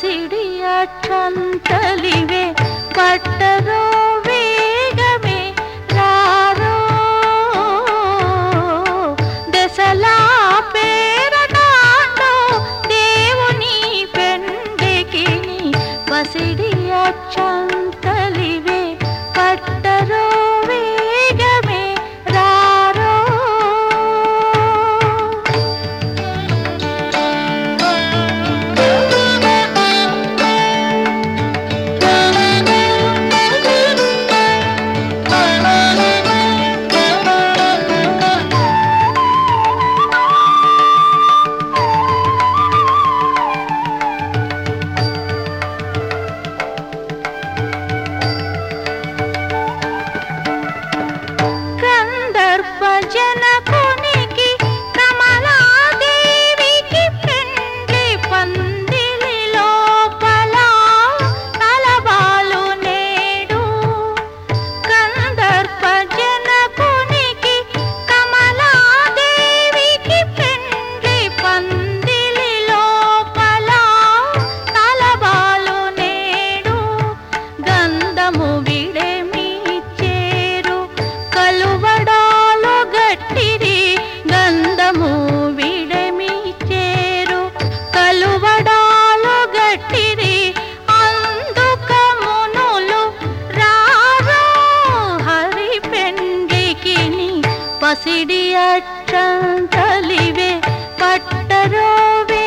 सिडिया அச்சந்தலிவே பட்டரோவே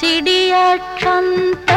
ಸಿಡಿಯ ಚಂತ